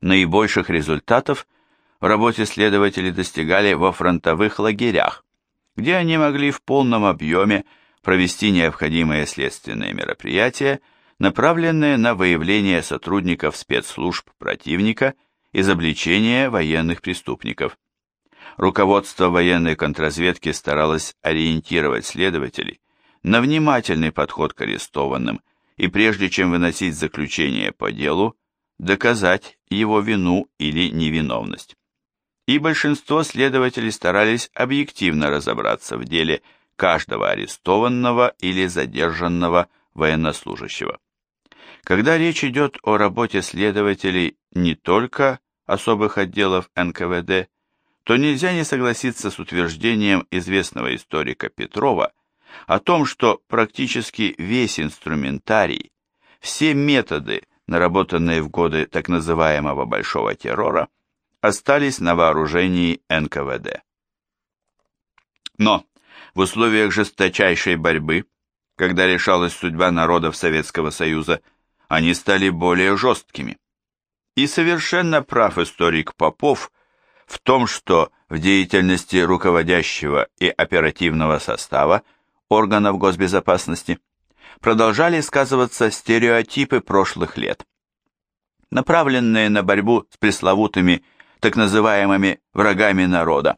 Наибольших результатов в работе следователи достигали во фронтовых лагерях, где они могли в полном объеме провести необходимые следственные мероприятия, направленные на выявление сотрудников спецслужб противника и изобличение военных преступников. Руководство военной контрразведки старалось ориентировать следователей на внимательный подход к арестованным и прежде чем выносить заключение по делу, доказать его вину или невиновность. И большинство следователей старались объективно разобраться в деле каждого арестованного или задержанного военнослужащего. Когда речь идет о работе следователей не только особых отделов НКВД, то нельзя не согласиться с утверждением известного историка Петрова о том, что практически весь инструментарий, все методы, наработанные в годы так называемого «большого террора», остались на вооружении НКВД. Но в условиях жесточайшей борьбы, когда решалась судьба народов Советского Союза, они стали более жесткими. И совершенно прав историк Попов в том, что в деятельности руководящего и оперативного состава органов госбезопасности продолжали сказываться стереотипы прошлых лет, направленные на борьбу с пресловутыми так называемыми врагами народа.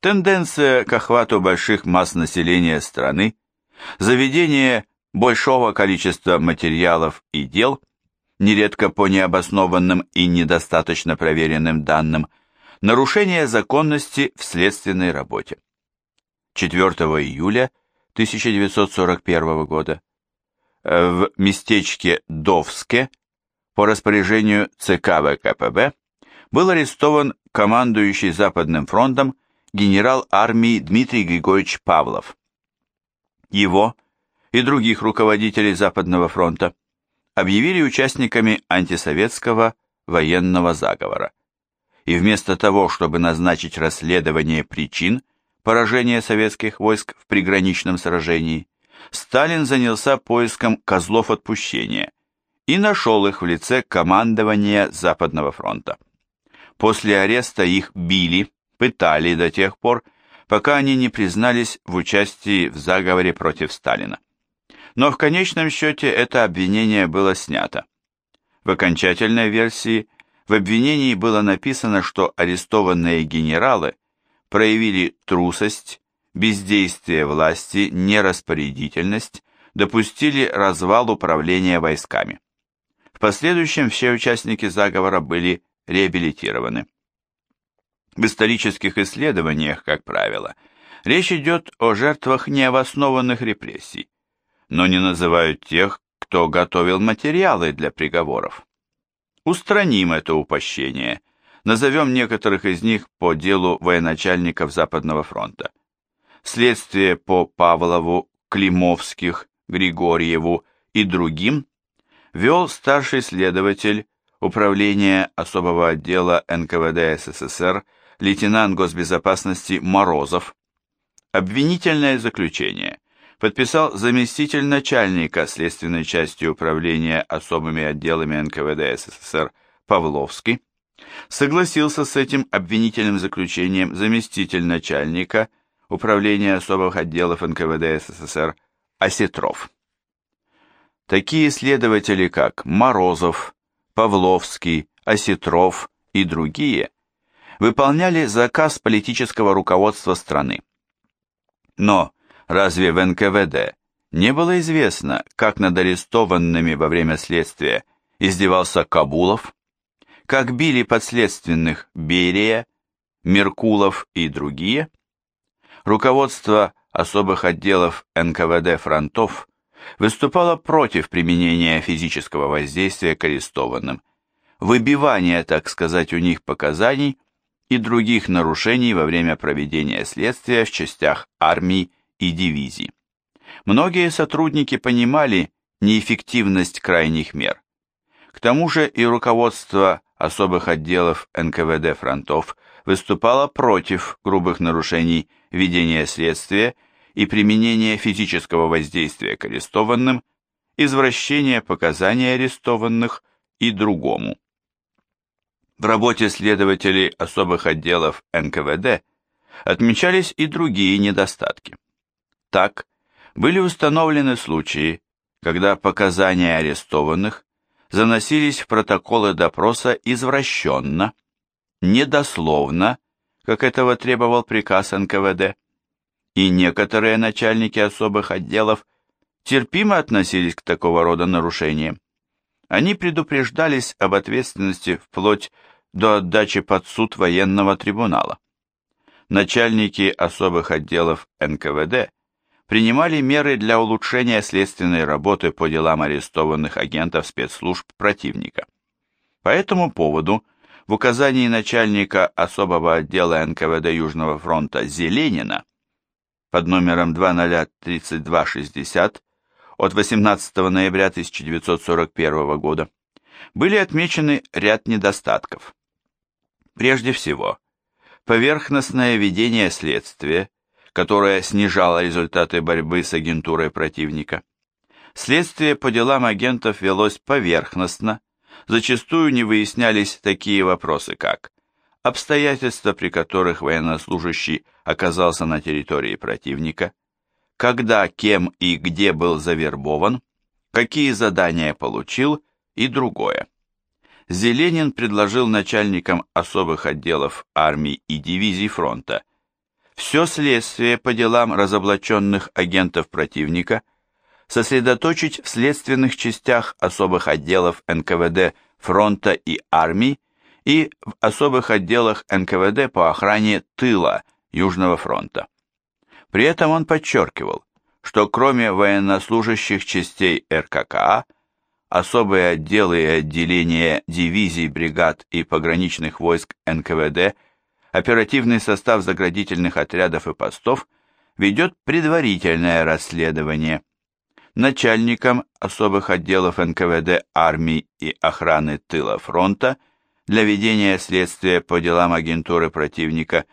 Тенденция к охвату больших масс населения страны, заведение большого количества материалов и дел, нередко по необоснованным и недостаточно проверенным данным, нарушение законности в следственной работе. 4 июля 1941 года в местечке Довске по распоряжению ЦК ВКПБ был арестован командующий Западным фронтом генерал армии Дмитрий Григорьевич Павлов. Его и других руководителей Западного фронта объявили участниками антисоветского военного заговора. И вместо того, чтобы назначить расследование причин поражения советских войск в приграничном сражении, Сталин занялся поиском козлов отпущения и нашел их в лице командования Западного фронта. После ареста их били, пытали до тех пор, пока они не признались в участии в заговоре против Сталина. Но в конечном счете это обвинение было снято. В окончательной версии в обвинении было написано, что арестованные генералы проявили трусость, бездействие власти, нераспорядительность, допустили развал управления войсками. В последующем все участники заговора были реабилитированы. В исторических исследованиях, как правило, речь идет о жертвах необоснованных репрессий, но не называют тех, кто готовил материалы для приговоров. Устраним это упощение, назовем некоторых из них по делу военачальников Западного фронта. Следствие по Павлову, Климовских, Григорьеву и другим вел старший следователь Управления особого отдела НКВД СССР лейтенант госбезопасности Морозов. Обвинительное заключение подписал заместитель начальника следственной части управления особыми отделами НКВД СССР Павловский. Согласился с этим обвинительным заключением заместитель начальника управления особых отделов НКВД СССР Осетров. Такие следователи, как Морозов, Павловский, Осетров и другие выполняли заказ политического руководства страны. Но разве в НКВД не было известно, как над арестованными во время следствия издевался Кабулов, как били подследственных Берия, Меркулов и другие? Руководство особых отделов НКВД фронтов выступало против применения физического воздействия к арестованным, выбивания, так сказать, у них показаний и других нарушений во время проведения следствия в частях армий и дивизий. Многие сотрудники понимали неэффективность крайних мер. К тому же и руководство особых отделов НКВД фронтов выступало против грубых нарушений ведения следствия и применения физического воздействия к арестованным, извращения показаний арестованных и другому. В работе следователей особых отделов НКВД отмечались и другие недостатки. Так, были установлены случаи, когда показания арестованных заносились в протоколы допроса извращенно, недословно, как этого требовал приказ НКВД, и некоторые начальники особых отделов терпимо относились к такого рода нарушениям. Они предупреждались об ответственности вплоть до отдачи под суд военного трибунала. Начальники особых отделов НКВД принимали меры для улучшения следственной работы по делам арестованных агентов спецслужб противника. По этому поводу в указании начальника особого отдела НКВД Южного фронта Зеленина под номером 203260 от 18 ноября 1941 года были отмечены ряд недостатков. Прежде всего, поверхностное ведение следствия, которое снижало результаты борьбы с агентурой противника. Следствие по делам агентов велось поверхностно, зачастую не выяснялись такие вопросы, как обстоятельства, при которых военнослужащий оказался на территории противника, когда, кем и где был завербован, какие задания получил и другое. Зеленин предложил начальникам особых отделов армий и дивизий фронта все следствие по делам разоблаченных агентов противника сосредоточить в следственных частях особых отделов НКВД фронта и армий и в особых отделах НКВД по охране тыла Южного фронта. При этом он подчеркивал, что кроме военнослужащих частей РККА, особые отделы и отделения дивизий, бригад и пограничных войск НКВД, оперативный состав заградительных отрядов и постов ведет предварительное расследование. Начальникам особых отделов НКВД армии и охраны тыла фронта для ведения следствия по делам агентуры противника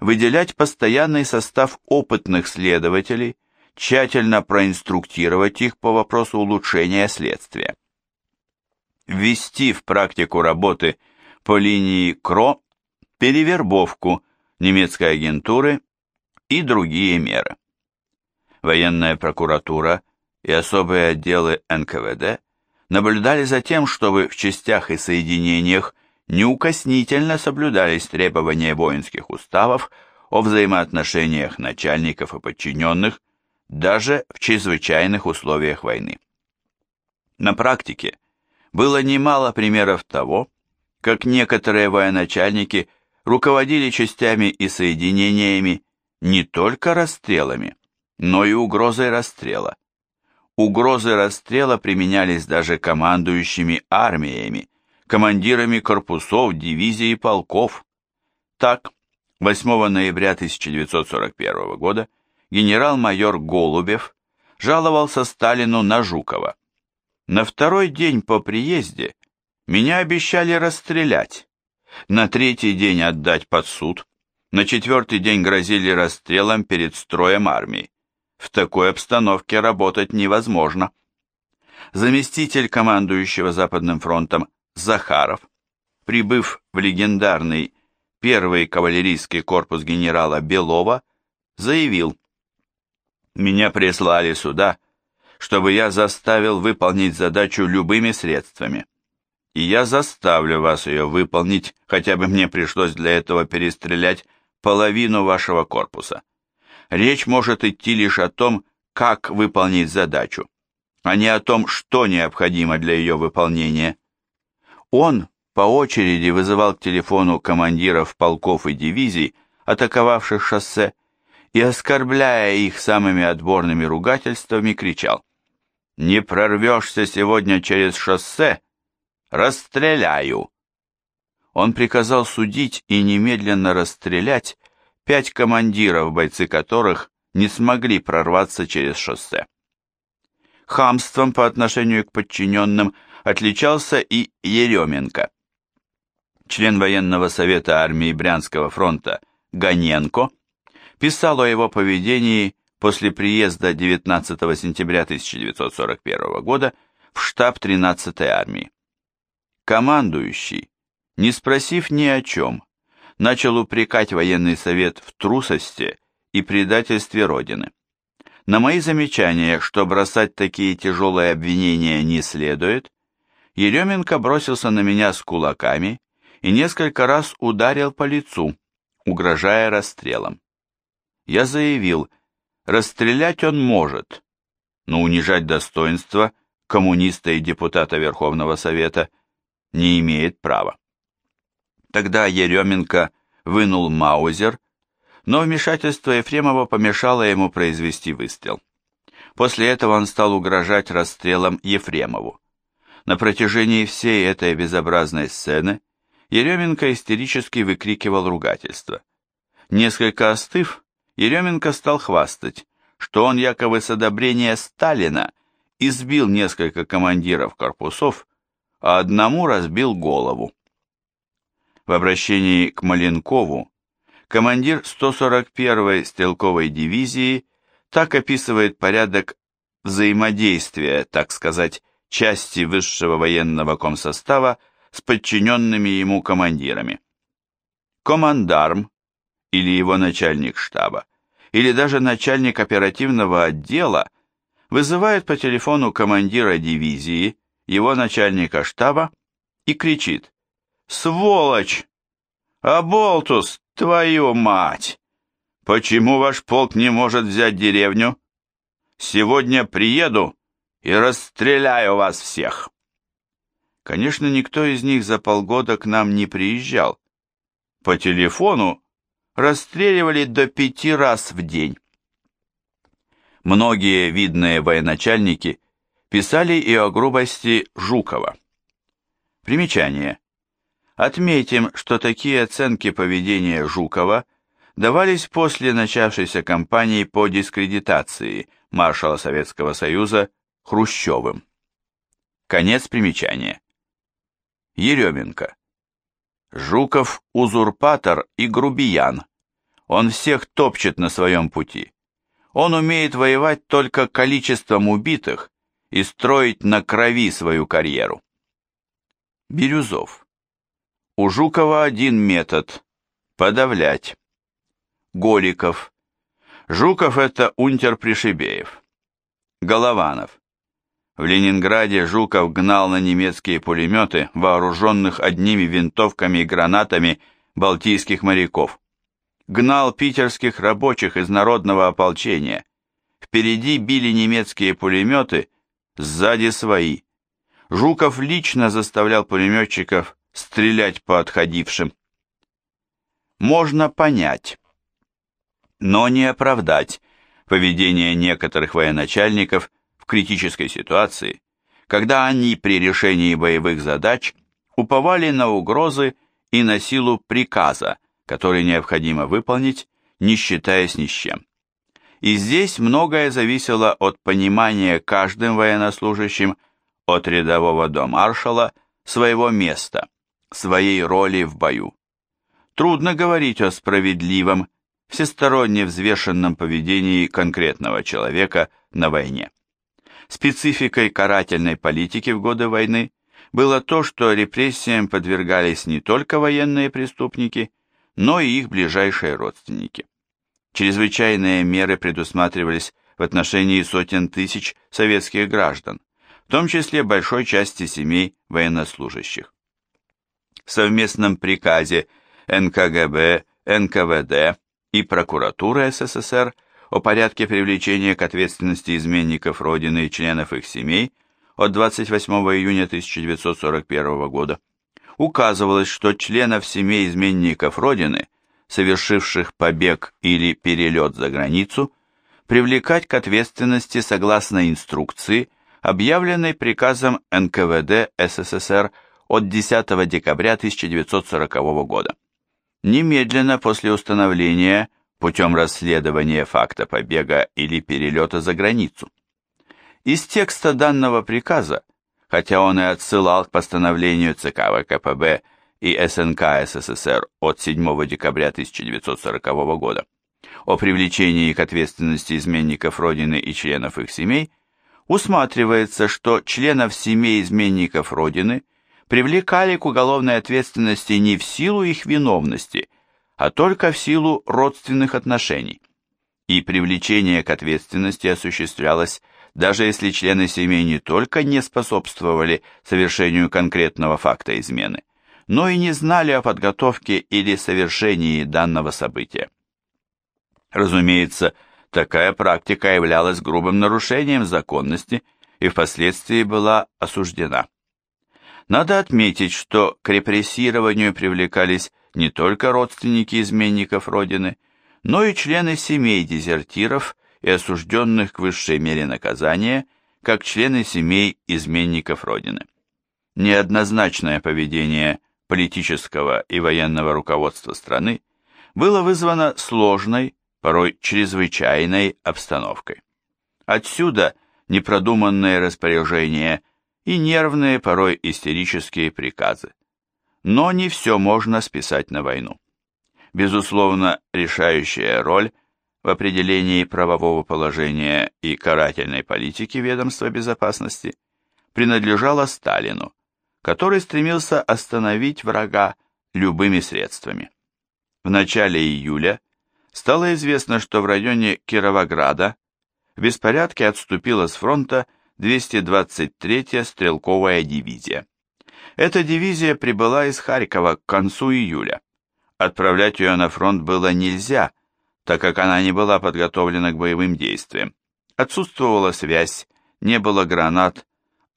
выделять постоянный состав опытных следователей, тщательно проинструктировать их по вопросу улучшения следствия. Ввести в практику работы по линии КРО перевербовку немецкой агентуры и другие меры. Военная прокуратура и особые отделы НКВД наблюдали за тем, чтобы в частях и соединениях неукоснительно соблюдались требования воинских уставов о взаимоотношениях начальников и подчиненных даже в чрезвычайных условиях войны. На практике было немало примеров того, как некоторые военачальники руководили частями и соединениями не только расстрелами, но и угрозой расстрела. Угрозы расстрела применялись даже командующими армиями, командирами корпусов, дивизий и полков. Так, 8 ноября 1941 года генерал-майор Голубев жаловался Сталину на Жукова. На второй день по приезде меня обещали расстрелять, на третий день отдать под суд, на четвертый день грозили расстрелом перед строем армии. В такой обстановке работать невозможно. Заместитель командующего Западным фронтом Захаров, прибыв в легендарный первый кавалерийский корпус генерала Белова, заявил, «Меня прислали сюда, чтобы я заставил выполнить задачу любыми средствами и я заставлю вас ее выполнить, хотя бы мне пришлось для этого перестрелять половину вашего корпуса. Речь может идти лишь о том, как выполнить задачу, а не о том, что необходимо для ее выполнения. Он по очереди вызывал к телефону командиров полков и дивизий, атаковавших шоссе, и, оскорбляя их самыми отборными ругательствами, кричал «Не прорвешься сегодня через шоссе, Расстреляю!» Он приказал судить и немедленно расстрелять пять командиров, бойцы которых не смогли прорваться через шоссе. Хамством по отношению к подчиненным отличался и Еременко. Член военного совета армии Брянского фронта Ганенко писал о его поведении после приезда 19 сентября 1941 года в штаб 13-й армии командующий, не спросив ни о чем, начал упрекать военный совет в трусости и предательстве Родины. На мои замечания, что бросать такие тяжелые обвинения не следует, Еременко бросился на меня с кулаками и несколько раз ударил по лицу, угрожая расстрелом. Я заявил, расстрелять он может, но унижать достоинство коммуниста и депутата Верховного Совета не имеет права. Тогда Еременко вынул маузер но вмешательство Ефремова помешало ему произвести выстрел. После этого он стал угрожать расстрелом Ефремову. На протяжении всей этой безобразной сцены Еременко истерически выкрикивал ругательство. Несколько остыв, Еременко стал хвастать, что он якобы с одобрения Сталина избил несколько командиров корпусов, а одному разбил голову. В обращении к Маленкову командир 141-й стрелковой дивизии так описывает порядок взаимодействия, так сказать, части высшего военного комсостава с подчиненными ему командирами. Командарм или его начальник штаба, или даже начальник оперативного отдела вызывает по телефону командира дивизии, его начальника штаба и кричит «Сволочь! Аболтус, Твою мать! Почему ваш полк не может взять деревню? Сегодня приеду и расстреляю вас всех. Конечно, никто из них за полгода к нам не приезжал. По телефону расстреливали до пяти раз в день. Многие видные военачальники писали и о грубости Жукова. Примечание. Отметим, что такие оценки поведения Жукова давались после начавшейся кампании по дискредитации маршала Советского Союза Хрущевым. Конец примечания. Еременко. Жуков – узурпатор и грубиян. Он всех топчет на своем пути. Он умеет воевать только количеством убитых и строить на крови свою карьеру. Бирюзов. У Жукова один метод – подавлять. Голиков. Жуков – это унтер Пришибеев. Голованов. В Ленинграде Жуков гнал на немецкие пулеметы, вооруженных одними винтовками и гранатами балтийских моряков. Гнал питерских рабочих из народного ополчения. Впереди били немецкие пулеметы, сзади свои. Жуков лично заставлял пулеметчиков стрелять по отходившим. Можно понять, но не оправдать поведение некоторых военачальников в критической ситуации, когда они при решении боевых задач уповали на угрозы и на силу приказа, который необходимо выполнить, не считаясь ни с чем. И здесь многое зависело от понимания каждым военнослужащим, от рядового до маршала, своего места, своей роли в бою. Трудно говорить о справедливом, всесторонне взвешенном поведении конкретного человека на войне. Спецификой карательной политики в годы войны было то, что репрессиям подвергались не только военные преступники, но и их ближайшие родственники. Чрезвычайные меры предусматривались в отношении сотен тысяч советских граждан, в том числе большой части семей военнослужащих в совместном приказе НКГБ, НКВД и прокуратуры СССР о порядке привлечения к ответственности изменников Родины и членов их семей от 28 июня 1941 года. Указывалось, что членов семей изменников Родины, совершивших побег или перелет за границу, привлекать к ответственности согласно инструкции, объявленной приказом НКВД СССР от 10 декабря 1940 года. Немедленно после установления путем расследования факта побега или перелета за границу. Из текста данного приказа, хотя он и отсылал к постановлению ЦК ВКПБ и СНК СССР от 7 декабря 1940 года о привлечении к ответственности изменников Родины и членов их семей, усматривается, что членов семей изменников Родины – привлекали к уголовной ответственности не в силу их виновности, а только в силу родственных отношений. И привлечение к ответственности осуществлялось даже если члены семьи не только не способствовали совершению конкретного факта измены, но и не знали о подготовке или совершении данного события. Разумеется, такая практика являлась грубым нарушением законности и впоследствии была осуждена. Надо отметить, что к репрессированию привлекались не только родственники изменников Родины, но и члены семей дезертиров и осужденных к высшей мере наказания, как члены семей изменников Родины. Неоднозначное поведение политического и военного руководства страны было вызвано сложной, порой чрезвычайной обстановкой. Отсюда непродуманные распоряжения и нервные, порой истерические приказы. Но не все можно списать на войну. Безусловно, решающая роль в определении правового положения и карательной политики ведомства безопасности принадлежала Сталину, который стремился остановить врага любыми средствами. В начале июля стало известно, что в районе Кировограда в беспорядке отступила с фронта 223-я стрелковая дивизия. Эта дивизия прибыла из Харькова к концу июля. Отправлять ее на фронт было нельзя, так как она не была подготовлена к боевым действиям. Отсутствовала связь, не было гранат,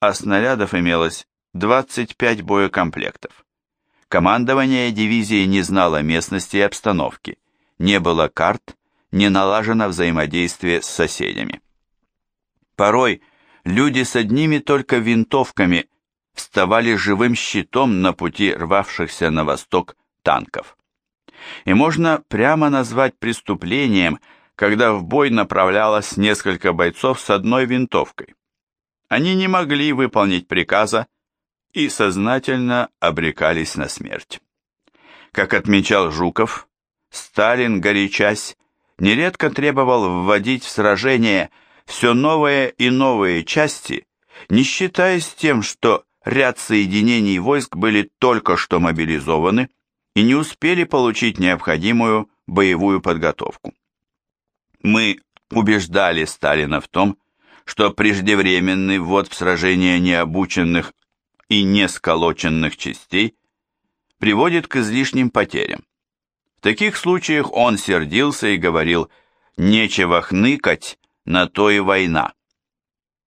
а снарядов имелось 25 боекомплектов. Командование дивизии не знало местности и обстановки, не было карт, не налажено взаимодействие с соседями. Порой люди с одними только винтовками вставали живым щитом на пути рвавшихся на восток танков. И можно прямо назвать преступлением, когда в бой направлялось несколько бойцов с одной винтовкой. Они не могли выполнить приказа, и сознательно обрекались на смерть. Как отмечал Жуков, Сталин, горячась, нередко требовал вводить в сражение все новые и новые части, не считаясь тем, что ряд соединений войск были только что мобилизованы и не успели получить необходимую боевую подготовку. Мы убеждали Сталина в том, что преждевременный ввод в сражение необученных и несколоченных частей приводит к излишним потерям. В таких случаях он сердился и говорил «нечего хныкать, на то и война».